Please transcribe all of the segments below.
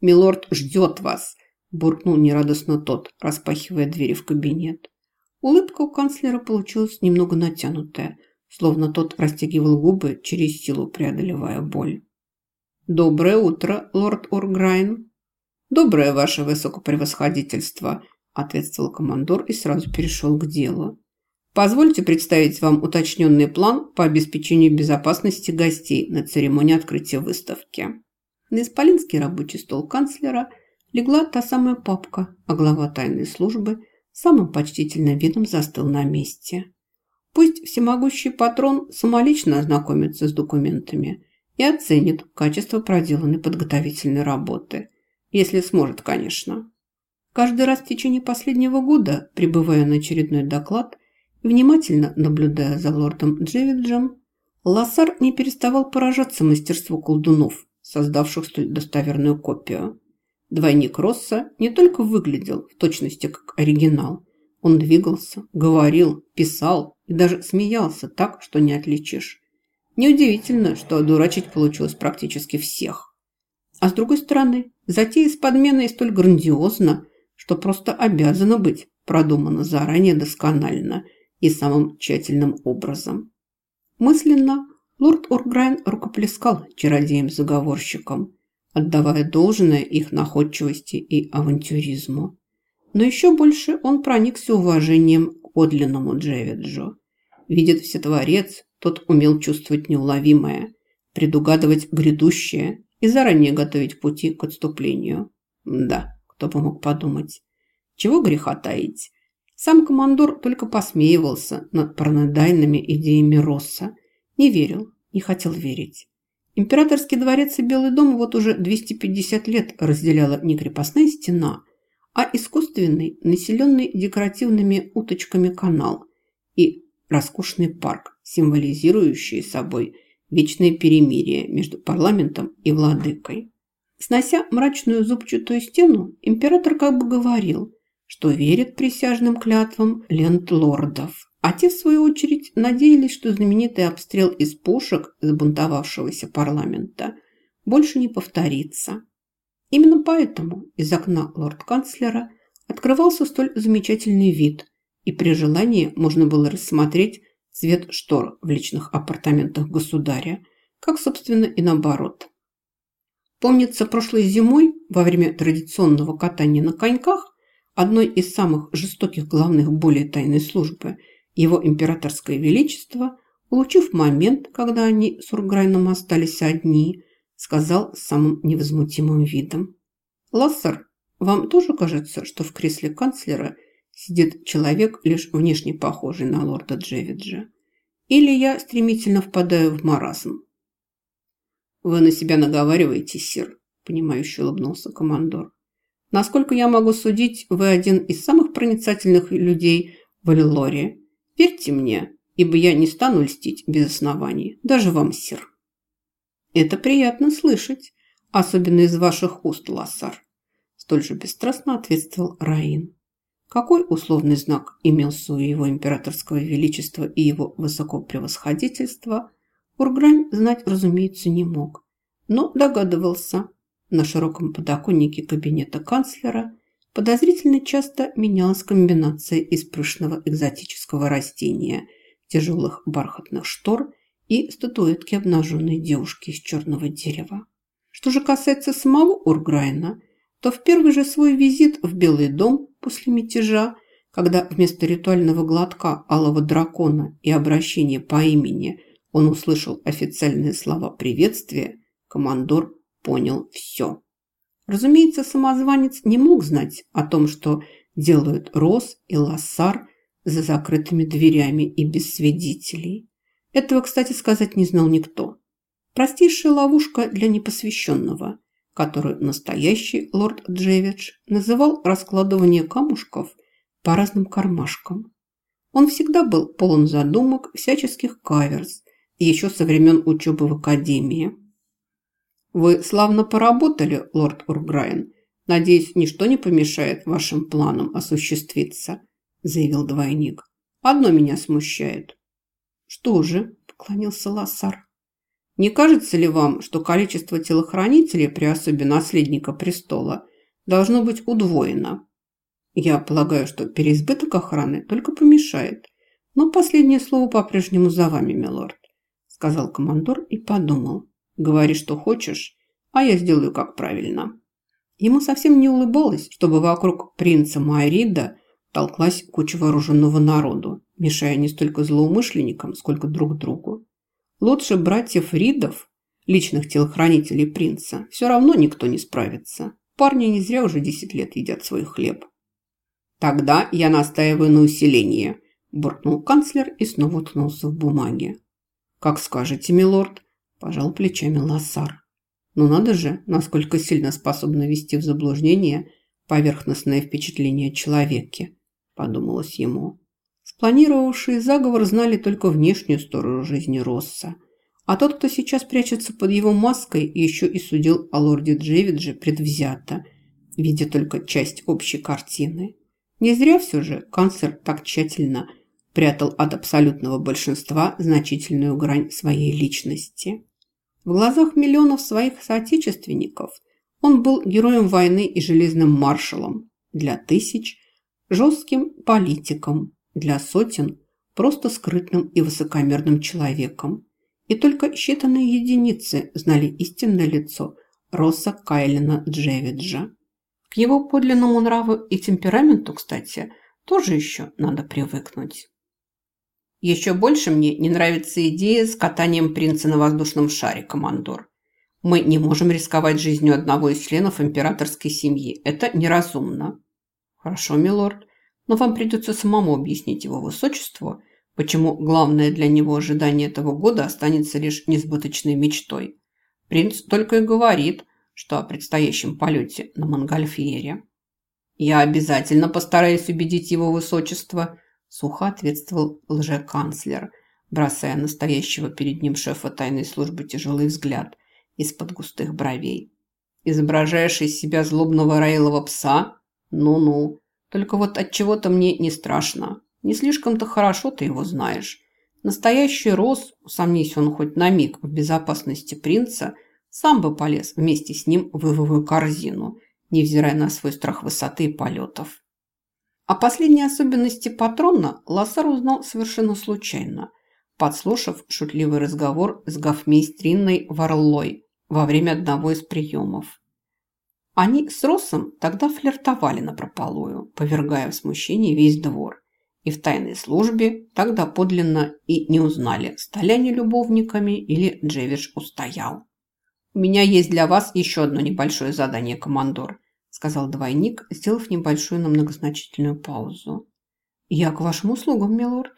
«Милорд ждет вас», – буркнул нерадостно тот, распахивая двери в кабинет. Улыбка у канцлера получилась немного натянутая, словно тот растягивал губы через силу, преодолевая боль. «Доброе утро, лорд Орграйн!» «Доброе, ваше высокопревосходительство!» – ответствовал командор и сразу перешел к делу. «Позвольте представить вам уточненный план по обеспечению безопасности гостей на церемонии открытия выставки». На исполинский рабочий стол канцлера легла та самая папка, а глава тайной службы самым почтительным видом застыл на месте. Пусть всемогущий патрон самолично ознакомится с документами и оценит качество проделанной подготовительной работы, если сможет, конечно. Каждый раз в течение последнего года, прибывая на очередной доклад и внимательно наблюдая за лордом Джевиджем, Лассар не переставал поражаться мастерству колдунов – создавших столь достоверную копию. Двойник Росса не только выглядел в точности как оригинал, он двигался, говорил, писал и даже смеялся так, что не отличишь. Неудивительно, что одурачить получилось практически всех. А с другой стороны, затея с подменой столь грандиозна, что просто обязана быть продумана заранее досконально и самым тщательным образом. Мысленно Лорд Орграйн рукоплескал чародеям-заговорщикам, отдавая должное их находчивости и авантюризму. Но еще больше он проникся уважением к подлинному Джевиджу. Видит всетворец, тот умел чувствовать неуловимое, предугадывать грядущее и заранее готовить пути к отступлению. Да, кто бы мог подумать. Чего греха таить? Сам командор только посмеивался над паранойдальными идеями Росса – не верил, не хотел верить. Императорский дворец и Белый дом вот уже 250 лет разделяла не крепостная стена, а искусственный, населенный декоративными уточками канал и роскошный парк, символизирующий собой вечное перемирие между парламентом и владыкой. Снося мрачную зубчатую стену, император как бы говорил, что верит присяжным клятвам лендлордов. А те, в свою очередь, надеялись, что знаменитый обстрел из пушек забунтовавшегося парламента больше не повторится. Именно поэтому из окна лорд-канцлера открывался столь замечательный вид, и при желании можно было рассмотреть цвет штор в личных апартаментах государя, как, собственно, и наоборот. Помнится, прошлой зимой, во время традиционного катания на коньках, одной из самых жестоких главных болей тайной службы – его императорское величество, улучив момент, когда они с Урграйном остались одни, сказал с самым невозмутимым видом. «Лассер, вам тоже кажется, что в кресле канцлера сидит человек, лишь внешне похожий на лорда Джевиджа? Или я стремительно впадаю в маразм?» «Вы на себя наговариваете, сир», – понимающе улыбнулся командор. «Насколько я могу судить, вы один из самых проницательных людей в Эллоре Верьте мне, ибо я не стану льстить без оснований, даже вам, сир. Это приятно слышать, особенно из ваших уст, Лассар. Столь же бесстрастно ответствовал Раин. Какой условный знак имелся у его императорского величества и его высокопревосходительства, Ургрань знать, разумеется, не мог, но догадывался. На широком подоконнике кабинета канцлера Подозрительно часто менялась комбинация из пышного экзотического растения, тяжелых бархатных штор и статуэтки обнаженной девушки из черного дерева. Что же касается самого Урграйна, то в первый же свой визит в Белый дом после мятежа, когда вместо ритуального глотка алого дракона и обращения по имени он услышал официальные слова приветствия, командор понял все. Разумеется, самозванец не мог знать о том, что делают Рос и Лассар за закрытыми дверями и без свидетелей. Этого, кстати сказать, не знал никто. Простейшая ловушка для непосвященного, которую настоящий лорд Джевидж называл раскладывание камушков по разным кармашкам. Он всегда был полон задумок, всяческих каверс, еще со времен учебы в академии. «Вы славно поработали, лорд Урграйн. Надеюсь, ничто не помешает вашим планам осуществиться», – заявил двойник. «Одно меня смущает». «Что же?» – поклонился Лассар. Не кажется ли вам, что количество телохранителей при особе наследника престола должно быть удвоено? Я полагаю, что переизбыток охраны только помешает. Но последнее слово по-прежнему за вами, милорд, сказал командор и подумал. Говори, что хочешь, а я сделаю как правильно. Ему совсем не улыбалось, чтобы вокруг принца Майрида толклась куча вооруженного народу, мешая не столько злоумышленникам, сколько друг другу. Лучше братьев Ридов, личных телохранителей принца, все равно никто не справится. Парни не зря уже 10 лет едят свой хлеб. «Тогда я настаиваю на усилении», – буркнул канцлер и снова уткнулся в бумаге. «Как скажете, милорд», – пожал плечами Лассар. «Но надо же, насколько сильно способна вести в заблуждение поверхностное впечатление человеке», – подумалось ему. Спланировавшие заговор знали только внешнюю сторону жизни Росса, а тот, кто сейчас прячется под его маской, еще и судил о лорде Джевидже предвзято, видя только часть общей картины. Не зря все же канцлер так тщательно прятал от абсолютного большинства значительную грань своей личности. В глазах миллионов своих соотечественников он был героем войны и железным маршалом, для тысяч – жестким политиком, для сотен – просто скрытным и высокомерным человеком. И только считанные единицы знали истинное лицо Росса Кайлина Джевиджа. К его подлинному нраву и темпераменту, кстати, тоже еще надо привыкнуть. Еще больше мне не нравится идея с катанием принца на воздушном шаре, командор. Мы не можем рисковать жизнью одного из членов императорской семьи. Это неразумно. Хорошо, милорд, но вам придется самому объяснить его высочеству, почему главное для него ожидание этого года останется лишь несбыточной мечтой. Принц только и говорит, что о предстоящем полете на Монгольфьере. «Я обязательно постараюсь убедить его высочество», – сухо ответствовал лже-канцлер, бросая настоящего перед ним шефа тайной службы тяжелый взгляд из-под густых бровей. «Изображаешь из себя злобного раилого пса? Ну-ну. Только вот от чего то мне не страшно. Не слишком-то хорошо ты его знаешь. Настоящий Рос, усомнись он хоть на миг в безопасности принца – сам бы полез вместе с ним в ивовую корзину, невзирая на свой страх высоты и полетов. О последней особенности патрона Лассар узнал совершенно случайно, подслушав шутливый разговор с гофмейстринной Варлой во время одного из приемов. Они с Россом тогда флиртовали напропалую, повергая в смущение весь двор. И в тайной службе тогда подлинно и не узнали, стали они любовниками или Джевиш устоял. «У меня есть для вас еще одно небольшое задание, командор», сказал двойник, сделав небольшую, но многозначительную паузу. «Я к вашим услугам, милорд».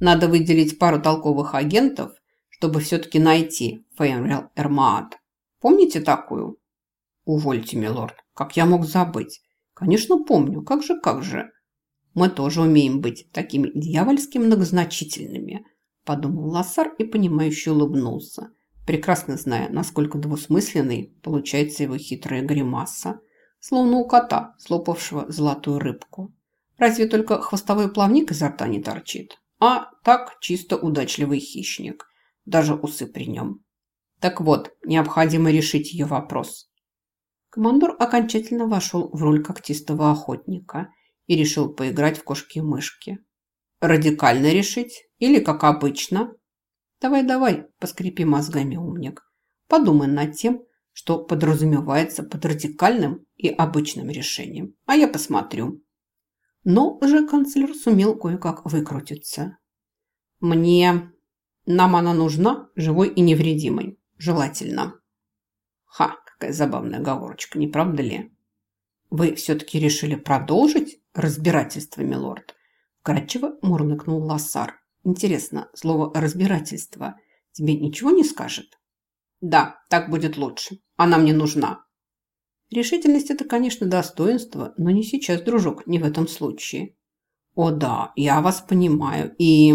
«Надо выделить пару толковых агентов, чтобы все-таки найти Фейнрел Эрмаат. Помните такую?» «Увольте, милорд, как я мог забыть?» «Конечно, помню. Как же, как же?» «Мы тоже умеем быть такими дьявольски многозначительными», подумал Лассар и, понимающе улыбнулся прекрасно зная, насколько двусмысленной получается его хитрая гримаса, словно у кота, слопавшего золотую рыбку. Разве только хвостовой плавник изо рта не торчит, а так чисто удачливый хищник, даже усы при нем. Так вот, необходимо решить ее вопрос. Командор окончательно вошел в роль когтистого охотника и решил поиграть в кошки-мышки. Радикально решить или, как обычно, Давай-давай, поскрипи мозгами, умник. Подумай над тем, что подразумевается под радикальным и обычным решением. А я посмотрю. Но уже канцлер сумел кое-как выкрутиться. Мне... Нам она нужна живой и невредимой. Желательно. Ха, какая забавная оговорочка, не правда ли? Вы все-таки решили продолжить разбирательство, милорд? Вкратчиво мурлыкнул Лассар. Интересно, слово «разбирательство» тебе ничего не скажет? Да, так будет лучше. Она мне нужна. Решительность – это, конечно, достоинство, но не сейчас, дружок, не в этом случае. О да, я вас понимаю. И...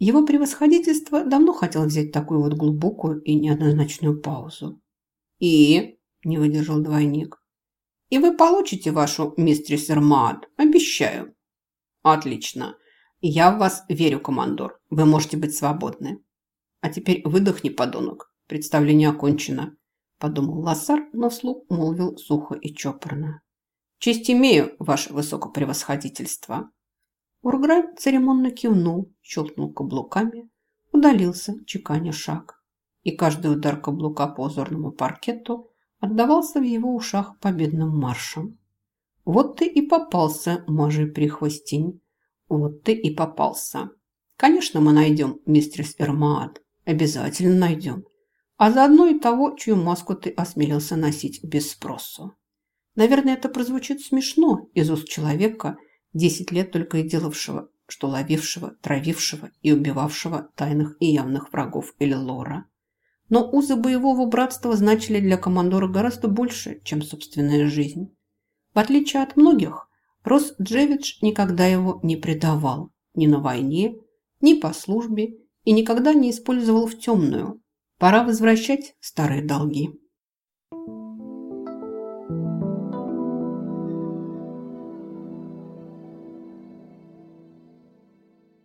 Его превосходительство давно хотел взять такую вот глубокую и неоднозначную паузу. И... Не выдержал двойник. И вы получите вашу мистрис Эрмаад, обещаю. Отлично. «Я в вас верю, командор. Вы можете быть свободны». А теперь выдохни, подонок. Представление окончено. Подумал Лассар, но вслух молвил сухо и чопорно. Честь имею, ваше высокопревосходительство. Урграй церемонно кивнул, щелкнул каблуками, удалился, чеканя шаг. И каждый удар каблука по узорному паркету отдавался в его ушах победным маршем. Вот ты и попался, мажи прихвостень. Вот ты и попался. Конечно, мы найдем мистерс Эрмаат. Обязательно найдем. А заодно и того, чью маску ты осмелился носить без спросу. Наверное, это прозвучит смешно из уст человека, десять лет только и делавшего, что ловившего, травившего и убивавшего тайных и явных врагов Элилора. Но узы боевого братства значили для командора гораздо больше, чем собственная жизнь. В отличие от многих, Рос Джевидж никогда его не предавал ни на войне, ни по службе и никогда не использовал в темную. Пора возвращать старые долги.